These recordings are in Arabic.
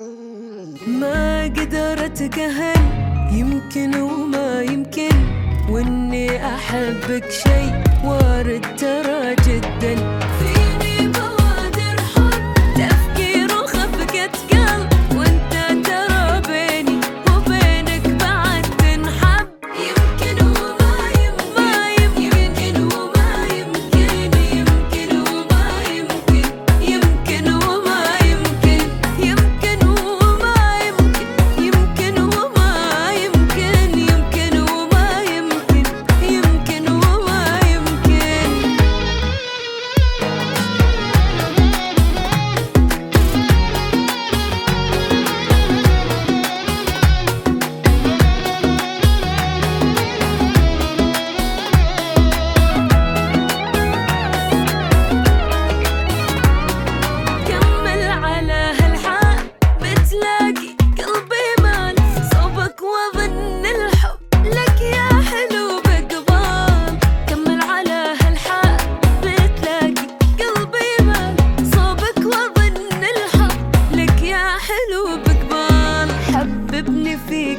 ما قدر اتجاهل يمكن وما يمكن وإني أحبك شي وأرد ترى جدا.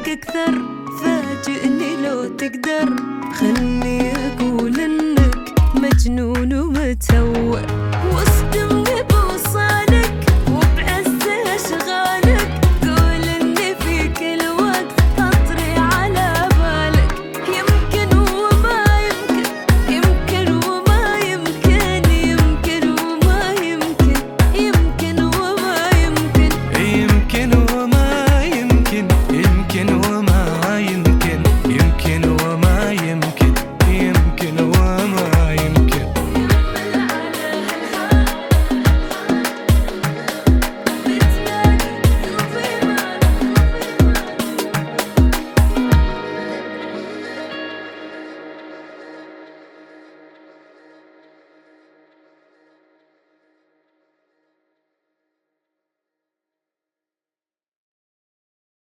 فيك أكثر فاجئني لو تقدر. خلني أقول إنك مجنون ومتهور